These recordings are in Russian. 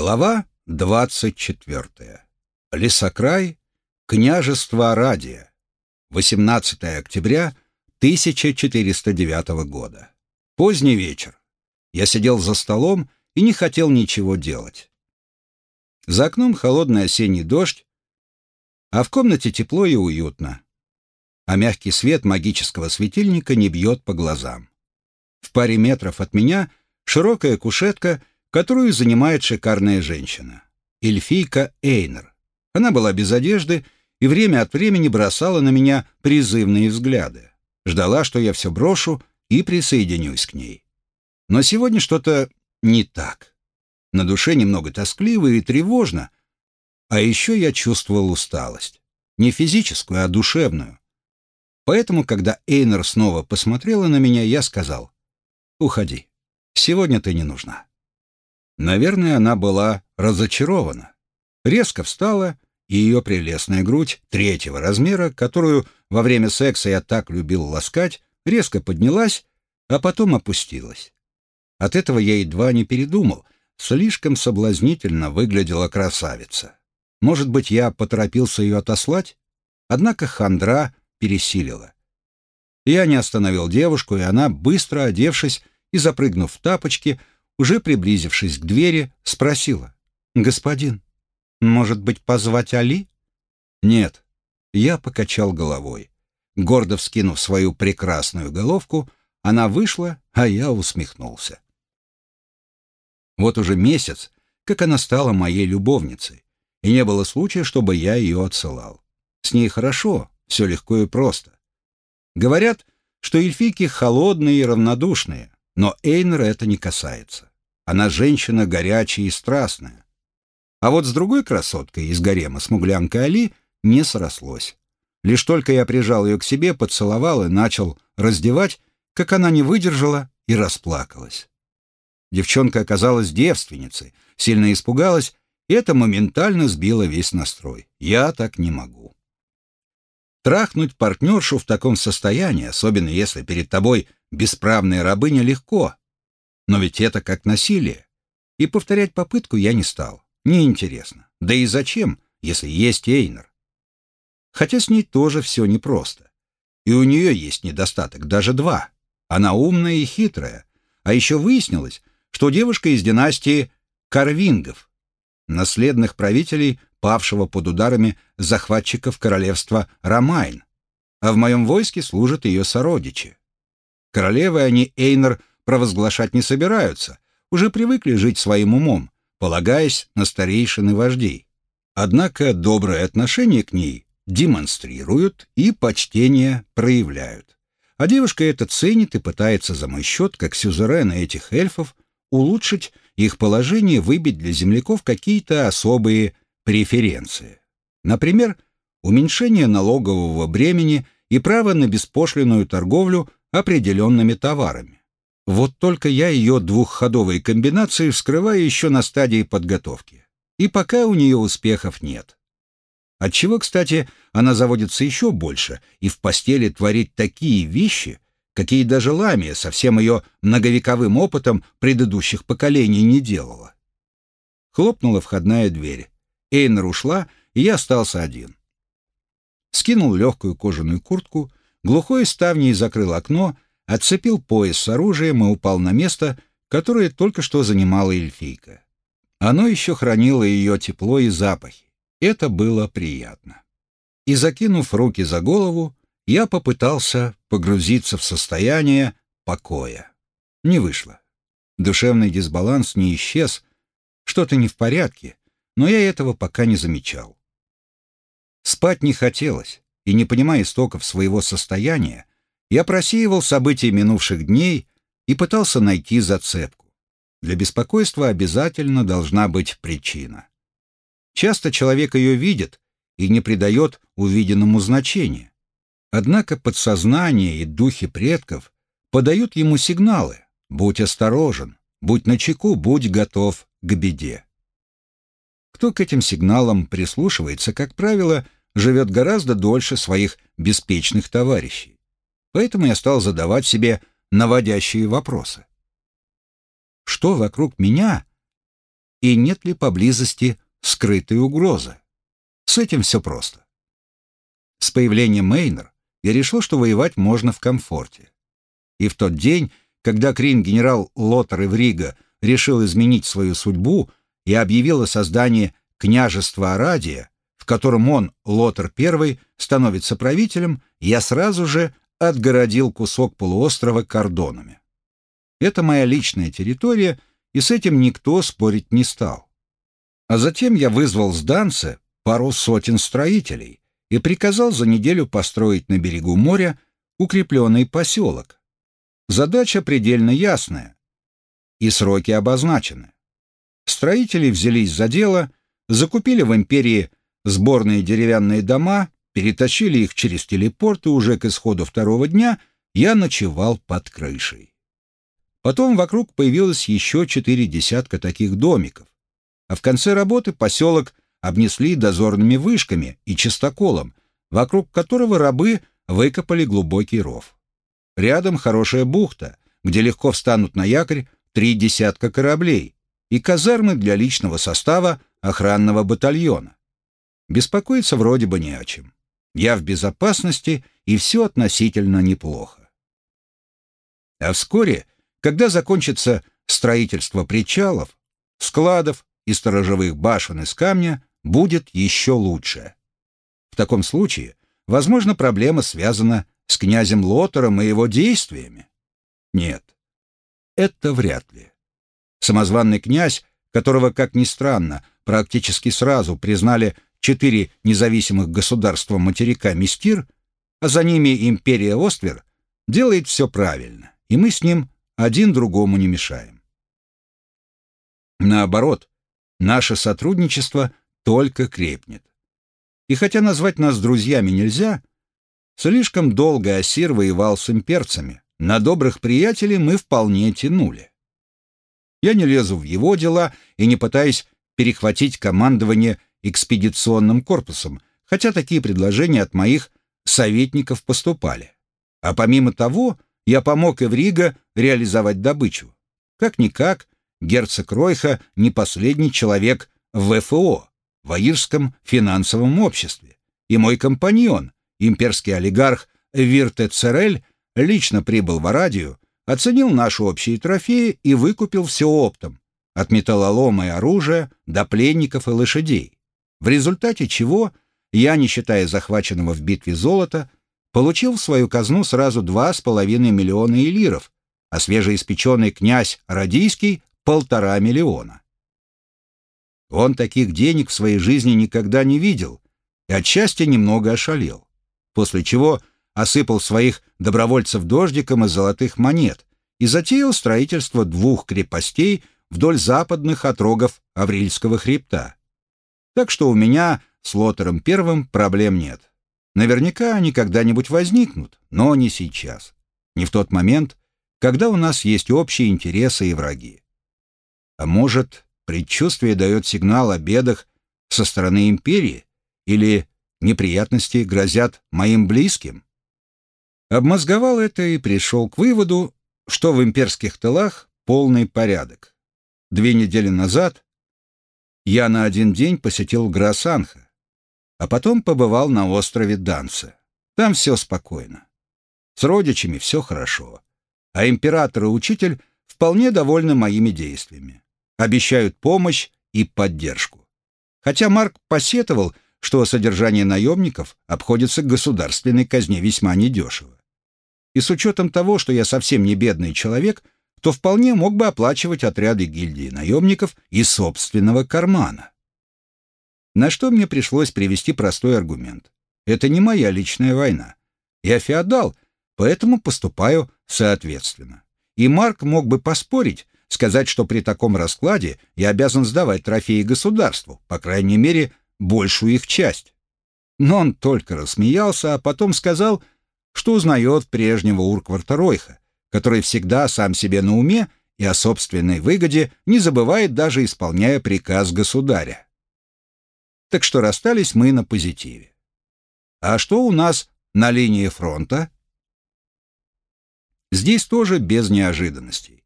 Глава 24. Лесокрай, княжество Арадия. 18 октября 1409 года. Поздний вечер. Я сидел за столом и не хотел ничего делать. За окном холодный осенний дождь, а в комнате тепло и уютно. А мягкий свет магического светильника не бьет по глазам. В паре метров от меня широкая кушетка — которую занимает шикарная женщина. Эльфийка Эйнер. Она была без одежды и время от времени бросала на меня призывные взгляды. Ждала, что я все брошу и присоединюсь к ней. Но сегодня что-то не так. На душе немного тоскливо и тревожно. А еще я чувствовал усталость. Не физическую, а душевную. Поэтому, когда Эйнер снова посмотрела на меня, я сказал, «Уходи. Сегодня ты не нужна». Наверное, она была разочарована. Резко встала, и ее прелестная грудь третьего размера, которую во время секса я так любил ласкать, резко поднялась, а потом опустилась. От этого я едва не передумал. Слишком соблазнительно выглядела красавица. Может быть, я поторопился ее отослать? Однако хандра пересилила. Я не остановил девушку, и она, быстро одевшись и запрыгнув в тапочки, уже приблизившись к двери, спросила. «Господин, может быть, позвать Али?» «Нет». Я покачал головой. Гордо вскинув свою прекрасную головку, она вышла, а я усмехнулся. Вот уже месяц, как она стала моей любовницей, и не было случая, чтобы я ее отсылал. С ней хорошо, все легко и просто. Говорят, что эльфийки холодные и равнодушные, но Эйнера это не касается. Она женщина горячая и страстная. А вот с другой красоткой из гарема смуглянкой Али не срослось. Лишь только я прижал ее к себе, поцеловал и начал раздевать, как она не выдержала и расплакалась. Девчонка оказалась девственницей, сильно испугалась, и это моментально сбило весь настрой. Я так не могу. Трахнуть партнершу в таком состоянии, особенно если перед тобой бесправная рабыня, легко, но ведь это как насилие. И повторять попытку я не стал. Неинтересно. Да и зачем, если есть Эйнер? Хотя с ней тоже все непросто. И у нее есть недостаток, даже два. Она умная и хитрая. А еще выяснилось, что девушка из династии Карвингов, наследных правителей, павшего под ударами захватчиков королевства Ромайн. А в моем войске служат ее сородичи. Королевой они Эйнер провозглашать не собираются, уже привыкли жить своим умом, полагаясь на старейшин и вождей. Однако доброе отношение к ней демонстрируют и почтение проявляют. А девушка это ценит и пытается за мой счет, как сюзерена этих эльфов, улучшить их положение, выбить для земляков какие-то особые преференции. Например, уменьшение налогового бремени и право на беспошлинную торговлю определенными товарами. Вот только я ее двухходовые комбинации вскрываю еще на стадии подготовки. И пока у нее успехов нет. Отчего, кстати, она заводится еще больше и в постели творит такие вещи, какие даже Ламия со всем ее многовековым опытом предыдущих поколений не делала. Хлопнула входная дверь. Эйнер ушла, и я остался один. Скинул легкую кожаную куртку, глухой ставней закрыл окно — отцепил пояс с оружием и упал на место, которое только что занимала эльфийка. Оно еще хранило ее тепло и запахи. Это было приятно. И закинув руки за голову, я попытался погрузиться в состояние покоя. Не вышло. Душевный дисбаланс не исчез, что-то не в порядке, но я этого пока не замечал. Спать не хотелось, и, не понимая истоков своего состояния, я просеивал события минувших дней и пытался найти зацепку. Для беспокойства обязательно должна быть причина. Часто человек ее видит и не придает увиденному значения. Однако подсознание и духи предков подают ему сигналы «Будь осторожен», «Будь начеку», «Будь готов к беде». Кто к этим сигналам прислушивается, как правило, живет гораздо дольше своих беспечных товарищей. Поэтому я стал задавать себе наводящие вопросы. Что вокруг меня и нет ли поблизости скрытой угрозы. С этим все просто. С появлением Мейнер я решил, что воевать можно в комфорте. И в тот день, когда крин-генерал Лотер Иврига решил изменить свою судьбу и объявил о создании княжества Арадия, в котором он, Лотер I, становится правителем, я сразу же отгородил кусок полуострова кордонами. Это моя личная территория, и с этим никто спорить не стал. А затем я вызвал с Данца пару сотен строителей и приказал за неделю построить на берегу моря укрепленный поселок. Задача предельно ясная, и сроки обозначены. Строители взялись за дело, закупили в империи сборные деревянные дома, перетащили их через телепорт, и уже к исходу второго дня я ночевал под крышей. Потом вокруг появилось еще четыре десятка таких домиков, а в конце работы поселок обнесли дозорными вышками и чистоколом, вокруг которого рабы выкопали глубокий ров. Рядом хорошая бухта, где легко встанут на якорь три десятка кораблей и казармы для личного состава охранного батальона. Беспокоиться вроде бы не о чем. Я в безопасности, и все относительно неплохо. А вскоре, когда закончится строительство причалов, складов и сторожевых башен из камня, будет еще лучше. В таком случае, возможно, проблема связана с князем Лотером и его действиями. Нет, это вряд ли. Самозванный князь, которого, как ни странно, практически сразу признали четыре независимых государства материка Мистир, а за ними империя Оствер, делает все правильно, и мы с ним один другому не мешаем. Наоборот, наше сотрудничество только крепнет. И хотя назвать нас друзьями нельзя, слишком долго Асир воевал с имперцами, на добрых приятелей мы вполне тянули. Я не лезу в его дела и не пытаюсь перехватить командование экспедиционным корпусом, хотя такие предложения от моих советников поступали. А помимо того, я помог Эврига реализовать добычу. Как-никак, герцог Ройха не последний человек в ВФО, в Аирском финансовом обществе, и мой компаньон, имперский олигарх Вирте Церель, лично прибыл в Арадию, оценил наши общие трофеи и выкупил все оптом, от металлолома и оружия до пленников и лошадей в результате чего я, не считая захваченного в битве золота, получил в свою казну сразу два с половиной миллиона элиров, а свежеиспеченный князь Радийский — полтора миллиона. Он таких денег в своей жизни никогда не видел и от счастья немного ошалел, после чего осыпал своих добровольцев дождиком из золотых монет и затеял строительство двух крепостей вдоль западных отрогов Аврильского хребта. Так что у меня с Лотером Первым проблем нет. Наверняка они когда-нибудь возникнут, но не сейчас. Не в тот момент, когда у нас есть общие интересы и враги. А может, предчувствие дает сигнал о бедах со стороны империи или неприятности грозят моим близким? Обмозговал это и пришел к выводу, что в имперских тылах полный порядок. Две недели назад я на один день посетил Грасанха, а потом побывал на острове Данце. Там все спокойно. С родичами все хорошо. А император и учитель вполне довольны моими действиями. Обещают помощь и поддержку. Хотя Марк посетовал, что содержание наемников обходится государственной казне весьма недешево. И с учетом того, что я совсем не бедный человек – то вполне мог бы оплачивать отряды гильдии наемников из собственного кармана. На что мне пришлось привести простой аргумент. Это не моя личная война. Я феодал, поэтому поступаю соответственно. И Марк мог бы поспорить, сказать, что при таком раскладе я обязан сдавать трофеи государству, по крайней мере, большую их часть. Но он только рассмеялся, а потом сказал, что узнает прежнего Уркварта Ройха, который всегда сам себе на уме и о собственной выгоде не забывает даже исполняя приказ государя. Так что расстались мы на позитиве. А что у нас на линии фронта? Здесь тоже без неожиданностей.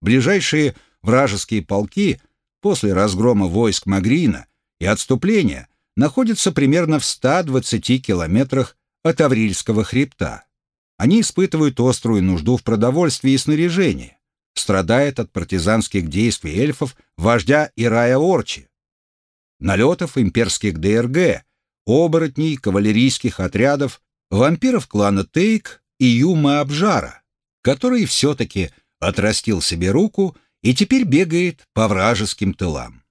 Ближайшие вражеские полки после разгрома войск Магрина и отступления находится примерно в 120 километрах от Аврильского хребта. Они испытывают острую нужду в продовольствии и снаряжении, страдает от партизанских действий эльфов вождя Ирая Орчи, налетов имперских ДРГ, оборотней, кавалерийских отрядов, вампиров клана Тейк и Юма Абжара, который все-таки отрастил себе руку и теперь бегает по вражеским тылам.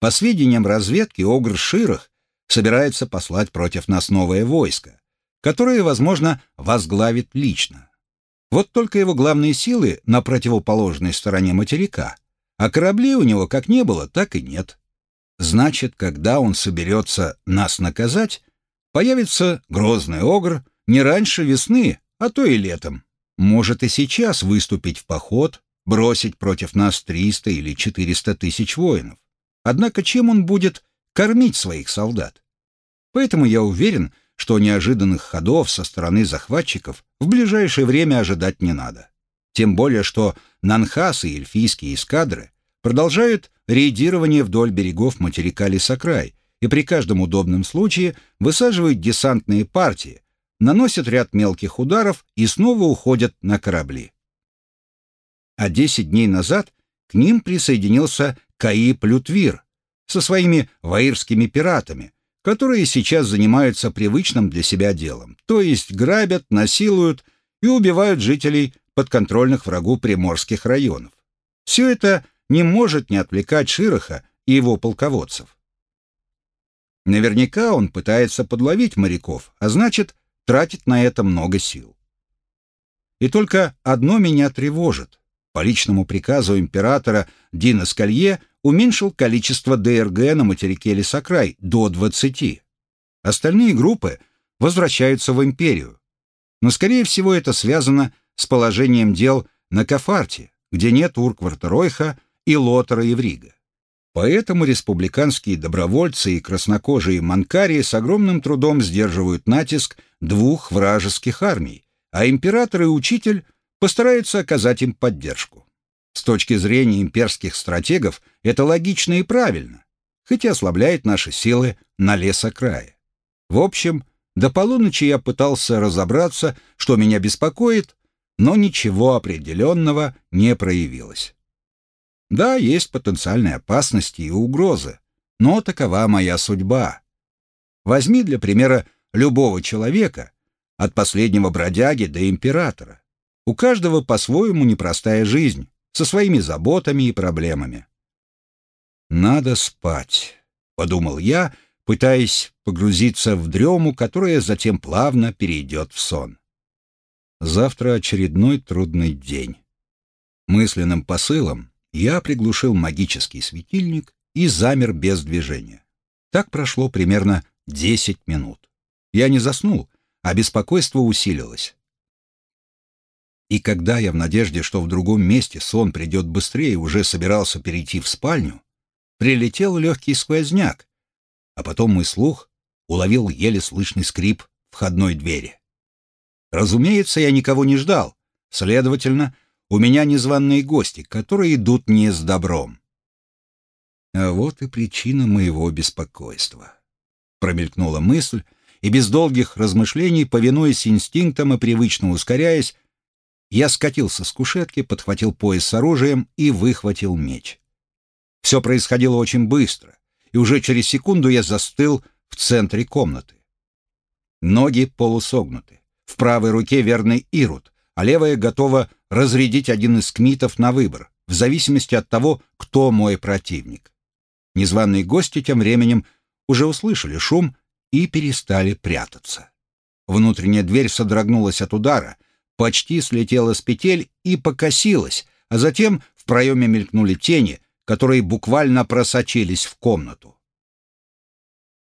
По сведениям разведки, Огр Ширах собирается послать против нас новое войско, которое, возможно, возглавит лично. Вот только его главные силы на противоположной стороне материка, а кораблей у него как не было, так и нет. Значит, когда он соберется нас наказать, появится грозный огр не раньше весны, а то и летом. Может и сейчас выступить в поход, бросить против нас 300 или 400 тысяч воинов. Однако чем он будет кормить своих солдат? Поэтому я уверен, что неожиданных ходов со стороны захватчиков в ближайшее время ожидать не надо. Тем более, что Нанхас и эльфийские эскадры продолжают рейдирование вдоль берегов материка Лисакрай и при каждом удобном случае высаживают десантные партии, наносят ряд мелких ударов и снова уходят на корабли. А 10 дней назад к ним присоединился Каи Лютвир со своими ваирскими пиратами, которые сейчас занимаются привычным для себя делом, то есть грабят, насилуют и убивают жителей подконтрольных врагу приморских районов. Все это – не может не отвлекать Широха и его полководцев. Наверняка он пытается подловить моряков, а значит, тратит на это много сил. И только одно меня тревожит. По личному приказу императора Дина Скалье уменьшил количество ДРГ на материке Лесокрай до 20. Остальные группы возвращаются в империю. Но, скорее всего, это связано с положением дел на Кафарте, где нет Уркварта Ройха и Лотера Еврига. Поэтому республиканские добровольцы и краснокожие манкарии с огромным трудом сдерживают натиск двух вражеских армий, а император и учитель постараются оказать им поддержку. С точки зрения имперских стратегов это логично и правильно, хотя ослабляет наши силы на лесокрае. В общем, до полуночи я пытался разобраться, что меня беспокоит, но ничего определенного не проявилось. Да, есть потенциальные опасности и угрозы, но такова моя судьба. Возьми для примера любого человека, от последнего бродяги до императора. У каждого по-своему непростая жизнь, со своими заботами и проблемами. «Надо спать», — подумал я, пытаясь погрузиться в дрему, которая затем плавно перейдет в сон. Завтра очередной трудный день. Мысленным посылом я приглушил магический светильник и замер без движения. Так прошло примерно 10 минут. Я не заснул, а беспокойство усилилось. И когда я в надежде, что в другом месте сон придет быстрее, уже собирался перейти в спальню, прилетел легкий сквозняк, а потом мой слух уловил еле слышный скрип входной двери. Разумеется, я никого не ждал, следовательно, у меня незваные гости, которые идут не с добром. А вот и причина моего беспокойства. Промелькнула мысль, и без долгих размышлений, повинуясь инстинктам и привычно ускоряясь, я скатился с кушетки, подхватил пояс с оружием и выхватил меч. Все происходило очень быстро, и уже через секунду я застыл в центре комнаты. Ноги полусогнуты, в правой руке верный Ирут, а левая готова разрядить один из кмитов на выбор, в зависимости от того, кто мой противник. Незваные гости тем временем уже услышали шум и перестали прятаться. Внутренняя дверь содрогнулась от удара, почти слетела с петель и покосилась, а затем в проеме мелькнули тени, которые буквально просочились в комнату.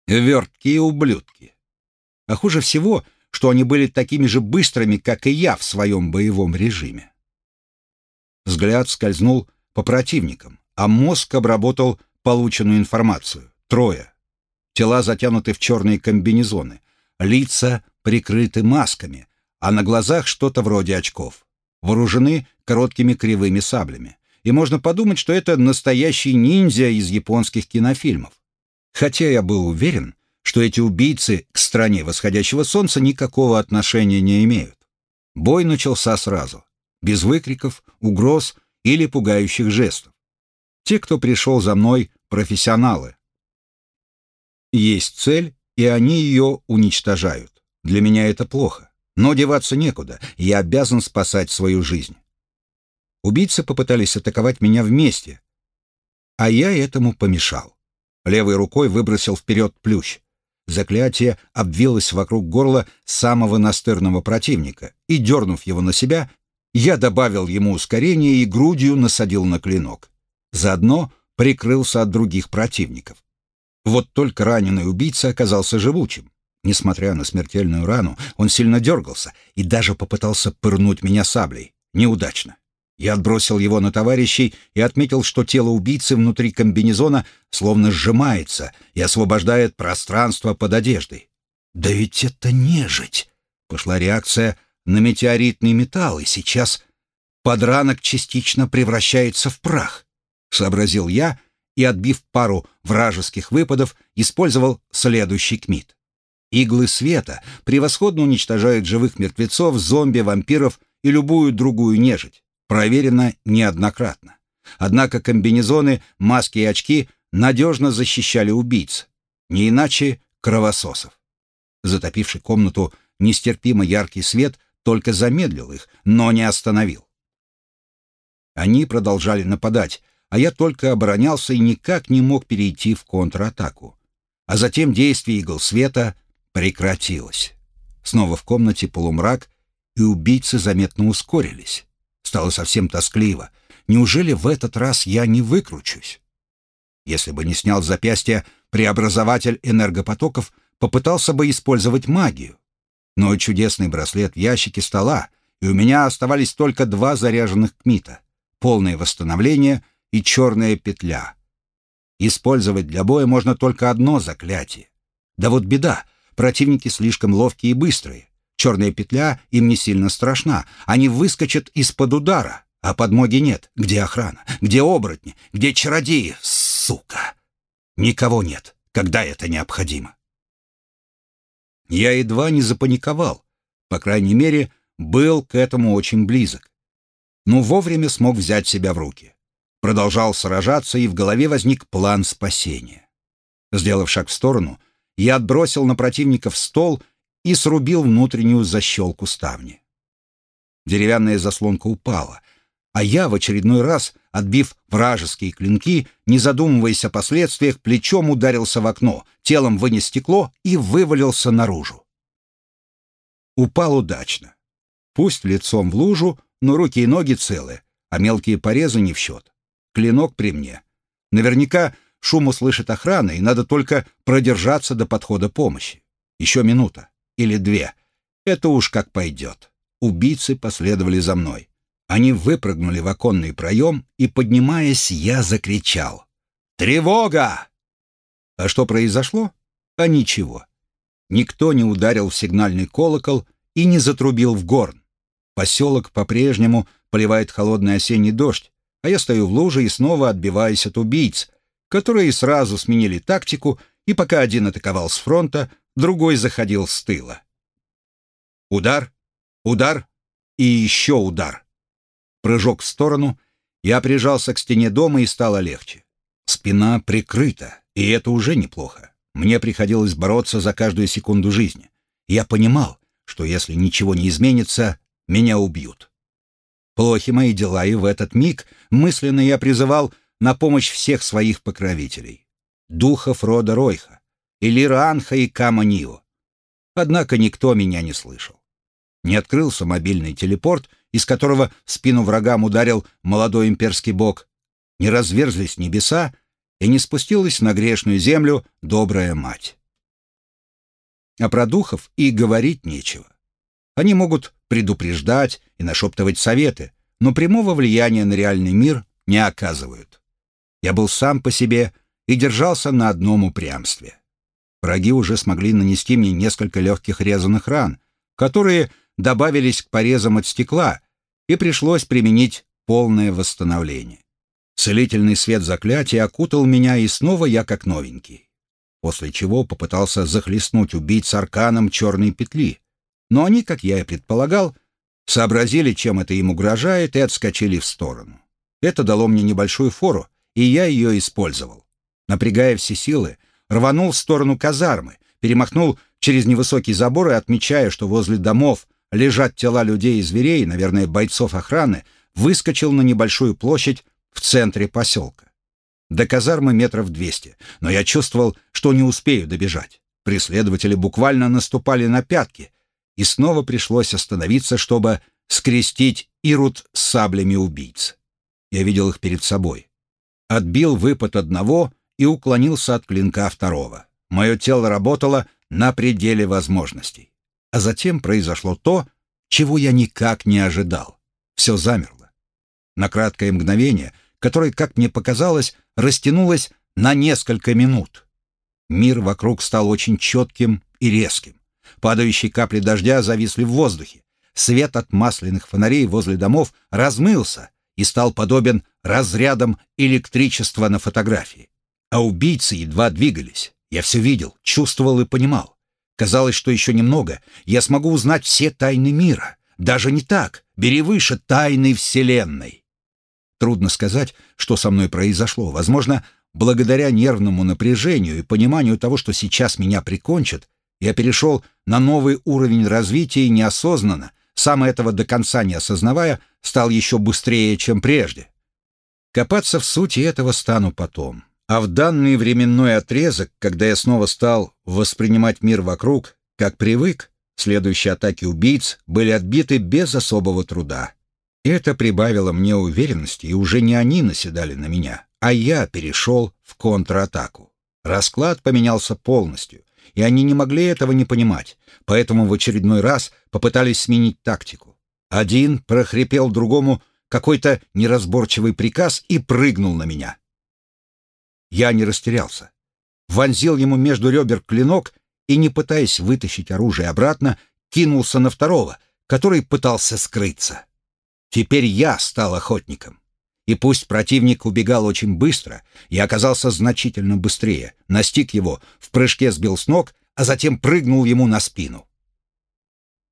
Верткие ублюдки. А хуже всего — что они были такими же быстрыми, как и я в своем боевом режиме. Взгляд скользнул по противникам, а мозг обработал полученную информацию. Трое. Тела затянуты в черные комбинезоны, лица прикрыты масками, а на глазах что-то вроде очков. Вооружены короткими кривыми саблями. и можно подумать, что это настоящий ниндзя из японских кинофильмов. Хотя я был уверен, что эти убийцы к стране восходящего солнца никакого отношения не имеют. Бой начался сразу, без выкриков, угроз или пугающих жестов. Те, кто пришел за мной, профессионалы. Есть цель, и они ее уничтожают. Для меня это плохо. Но деваться некуда, я обязан спасать свою жизнь. Убийцы попытались атаковать меня вместе, а я этому помешал. Левой рукой выбросил вперед плющ. Заклятие обвилось вокруг горла самого настырного противника, и, дернув его на себя, я добавил ему ускорение и грудью насадил на клинок. Заодно прикрылся от других противников. Вот только раненый убийца оказался живучим. Несмотря на смертельную рану, он сильно дергался и даже попытался пырнуть меня саблей. Неудачно. Я отбросил его на товарищей и отметил, что тело убийцы внутри комбинезона словно сжимается и освобождает пространство под одеждой. «Да ведь это нежить!» Пошла реакция на метеоритный металл, и сейчас подранок частично превращается в прах. Сообразил я и, отбив пару вражеских выпадов, использовал следующий кмит. Иглы света превосходно уничтожают живых мертвецов, зомби, вампиров и любую другую нежить проверено неоднократно. Однако комбинезоны, маски и очки надежно защищали убийц, не иначе кровососов. Затопивший комнату нестерпимо яркий свет только замедлил их, но не остановил. Они продолжали нападать, а я только оборонялся и никак не мог перейти в контратаку. А затем действие игл света прекратилось. Снова в комнате полумрак, и убийцы заметно ускорились. Стало совсем тоскливо. Неужели в этот раз я не выкручусь? Если бы не снял запястья, преобразователь энергопотоков попытался бы использовать магию. Но чудесный браслет в ящике стола, и у меня оставались только два заряженных кмита — полное восстановление и черная петля. Использовать для боя можно только одно заклятие. Да вот беда, противники слишком ловкие и быстрые. Черная петля им не сильно страшна. Они выскочат из-под удара, а подмоги нет. Где охрана? Где оборотни? Где чародеи? Сука! Никого нет, когда это необходимо. Я едва не запаниковал. По крайней мере, был к этому очень близок. Но вовремя смог взять себя в руки. Продолжал сражаться, и в голове возник план спасения. Сделав шаг в сторону, я отбросил на противника в стол и срубил внутреннюю защелку ставни. Деревянная заслонка упала, а я в очередной раз, отбив вражеские клинки, не задумываясь о последствиях, плечом ударился в окно, телом вынес стекло и вывалился наружу. Упал удачно. Пусть лицом в лужу, но руки и ноги целы, а мелкие порезы не в счет. Клинок при мне. Наверняка шум услышит охрана, и надо только продержаться до подхода помощи. Еще минута или две. Это уж как пойдет. Убийцы последовали за мной. Они выпрыгнули в оконный проем, и, поднимаясь, я закричал. «Тревога!» А что произошло? А ничего. Никто не ударил в сигнальный колокол и не затрубил в горн. Поселок по-прежнему поливает холодный осенний дождь, а я стою в луже и снова отбиваюсь от убийц, которые сразу сменили тактику, и пока один атаковал с фронта, другой заходил с тыла. Удар, удар и еще удар. Прыжок в сторону, я прижался к стене дома и стало легче. Спина прикрыта, и это уже неплохо. Мне приходилось бороться за каждую секунду жизни. Я понимал, что если ничего не изменится, меня убьют. Плохи мои дела, и в этот миг мысленно я призывал на помощь всех своих покровителей. Духов рода Ройха, Илиранха и Каманио. Однако никто меня не слышал. Не открылся мобильный телепорт, из которого в спину врагам ударил молодой имперский бог, не разверзлись небеса, и не спустилась на грешную землю добрая мать. А про духов и говорить нечего. Они могут предупреждать и нашептывать советы, но прямого влияния на реальный мир не оказывают. Я был сам по себе и держался на одном упрямстве. Враги уже смогли нанести мне несколько легких резаных ран, которые добавились к порезам от стекла, и пришлось применить полное восстановление. Целительный свет заклятия окутал меня, и снова я как новенький. После чего попытался захлестнуть убийц арканом черной петли. Но они, как я и предполагал, сообразили, чем это им угрожает, и отскочили в сторону. Это дало мне небольшую фору, и я ее использовал. Напрягая все силы, рванул в сторону казармы, перемахнул через невысокий забор и, отмечая, что возле домов лежат тела людей и зверей, наверное, бойцов охраны, выскочил на небольшую площадь в центре поселка. До казармы метров двести, но я чувствовал, что не успею добежать. Преследователи буквально наступали на пятки, и снова пришлось остановиться, чтобы скрестить Ирут с саблями убийц. Я видел их перед собой. Отбил выпад одного и уклонился от клинка второго. Мое тело работало на пределе возможностей. А затем произошло то, чего я никак не ожидал. Все замерло. На краткое мгновение, которое, как мне показалось, растянулось на несколько минут. Мир вокруг стал очень четким и резким. Падающие капли дождя зависли в воздухе. Свет от масляных фонарей возле домов размылся и стал подобен разрядам электричества на фотографии. А убийцы едва двигались. Я все видел, чувствовал и понимал. Казалось, что еще немного, я смогу узнать все тайны мира. Даже не так. Бери выше тайны Вселенной. Трудно сказать, что со мной произошло. Возможно, благодаря нервному напряжению и пониманию того, что сейчас меня прикончат, я перешел на новый уровень развития неосознанно, сам этого до конца не осознавая, стал еще быстрее, чем прежде. Копаться в сути этого стану потом. А в данный временной отрезок, когда я снова стал воспринимать мир вокруг, как привык, следующие атаки убийц были отбиты без особого труда. Это прибавило мне уверенности, и уже не они наседали на меня, а я перешел в контратаку. Расклад поменялся полностью, и они не могли этого не понимать, поэтому в очередной раз попытались сменить тактику. Один прохрипел другому какой-то неразборчивый приказ и прыгнул на меня. Я не растерялся. Вонзил ему между ребер клинок и, не пытаясь вытащить оружие обратно, кинулся на второго, который пытался скрыться. Теперь я стал охотником. И пусть противник убегал очень быстро, я оказался значительно быстрее, настиг его, в прыжке сбил с ног, а затем прыгнул ему на спину.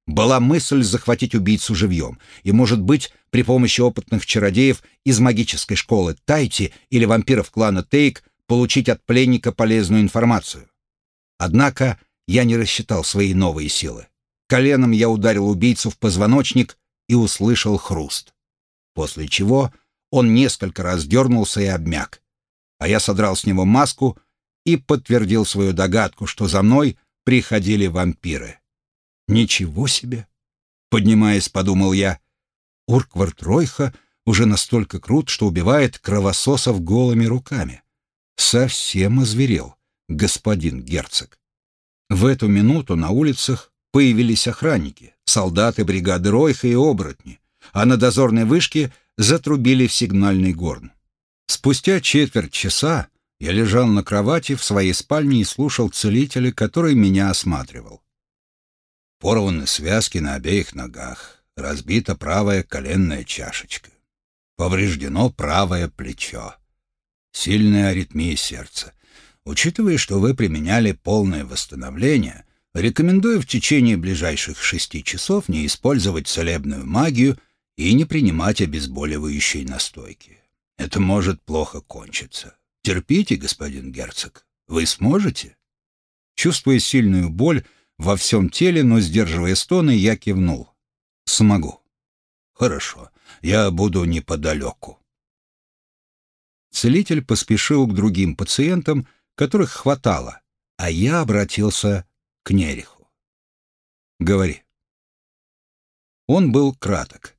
Была мысль захватить убийцу живьем, и, может быть, при помощи опытных чародеев из магической школы Тайти или вампиров клана Тейк получить от пленника полезную информацию. Однако я не рассчитал свои новые силы. Коленом я ударил убийцу в позвоночник и услышал хруст. После чего он несколько раз дернулся и обмяк. А я содрал с него маску и подтвердил свою догадку, что за мной приходили вампиры. «Ничего себе!» Поднимаясь, подумал я. Урквард Ройха уже настолько крут, что убивает кровососов голыми руками. Совсем озверел, господин герцог. В эту минуту на улицах появились охранники, солдаты бригады Ройха и оборотни, а на дозорной вышке затрубили в сигнальный горн. Спустя четверть часа я лежал на кровати в своей спальне и слушал целителя, который меня осматривал. Порваны связки на обеих ногах, разбита правая коленная чашечка. Повреждено правое плечо. Сильная аритмия сердца. Учитывая, что вы применяли полное восстановление, рекомендую в течение ближайших шести часов не использовать целебную магию и не принимать обезболивающие настойки. Это может плохо кончиться. Терпите, господин герцог. Вы сможете? Чувствуя сильную боль во всем теле, но сдерживая стоны, я кивнул. Смогу. Хорошо, я буду неподалеку. Целитель поспешил к другим пациентам, которых хватало, а я обратился к Нериху. «Говори». Он был краток.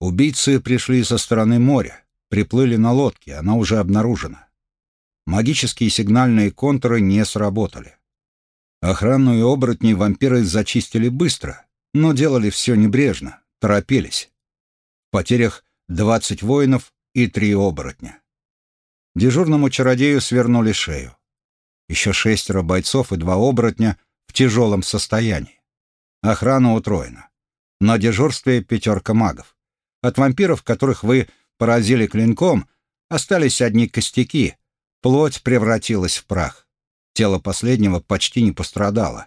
Убийцы пришли со стороны моря, приплыли на лодке, она уже обнаружена. Магические сигнальные контуры не сработали. Охранную оборотни вампиры зачистили быстро, но делали все небрежно, торопились. В потерях 20 воинов и три оборотня. Дежурному чародею свернули шею. Еще шестеро бойцов и два оборотня в тяжелом состоянии. Охрана утроена. На дежурстве пятерка магов. От вампиров, которых вы поразили клинком, Остались одни костяки, плоть превратилась в прах. Тело последнего почти не пострадало.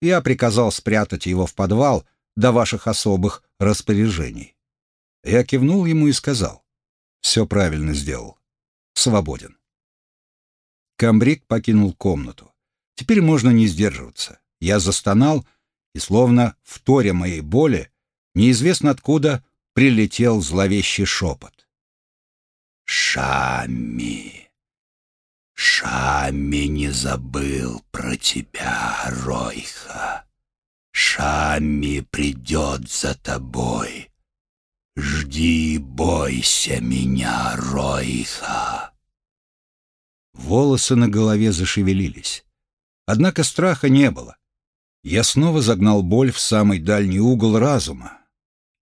Я приказал спрятать его в подвал до ваших особых распоряжений. Я кивнул ему и сказал. Все правильно сделал. Свободен. Камбрик покинул комнату. Теперь можно не сдерживаться. Я застонал, и, словно вторя моей боли, неизвестно откуда прилетел зловещий шепот. «Шами! Шами не забыл про тебя, Ройха! Шами придет за тобой! Жди, бойся меня, Ройха!» Волосы на голове зашевелились. Однако страха не было. Я снова загнал боль в самый дальний угол разума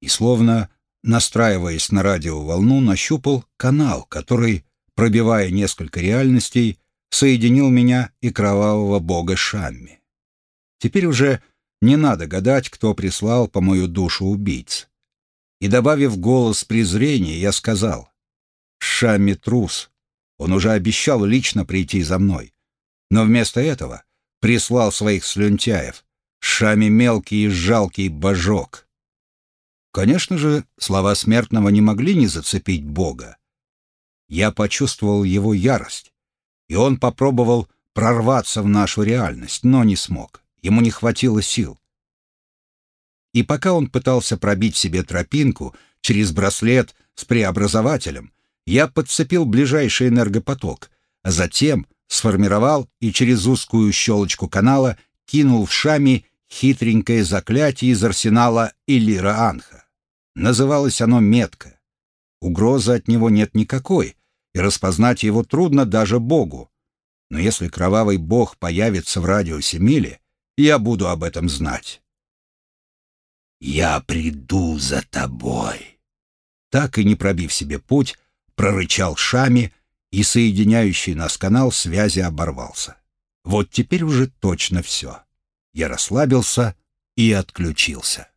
и, словно настраиваясь на радиоволну, нащупал канал, который, пробивая несколько реальностей, соединил меня и кровавого бога Шамми. Теперь уже не надо гадать, кто прислал по мою душу убийц. И, добавив голос презрения, я сказал, «Шамми трус, он уже обещал лично прийти за мной, но вместо этого прислал своих слюнтяев, Шами мелкий и жалкий божок». Конечно же, слова смертного не могли не зацепить Бога. Я почувствовал его ярость, и он попробовал прорваться в нашу реальность, но не смог. Ему не хватило сил. И пока он пытался пробить себе тропинку через браслет с преобразователем, я подцепил ближайший энергопоток, а затем сформировал и через узкую щелочку канала кинул в шами хитренькое заклятие из арсенала Иллира Анха. Называлось оно метко. Угрозы от него нет никакой, и распознать его трудно даже Богу. Но если кровавый бог появится в радиусе мили, я буду об этом знать. «Я приду за тобой!» Так и не пробив себе путь, прорычал Шами, и соединяющий нас канал связи оборвался. Вот теперь уже точно все. Я расслабился и отключился.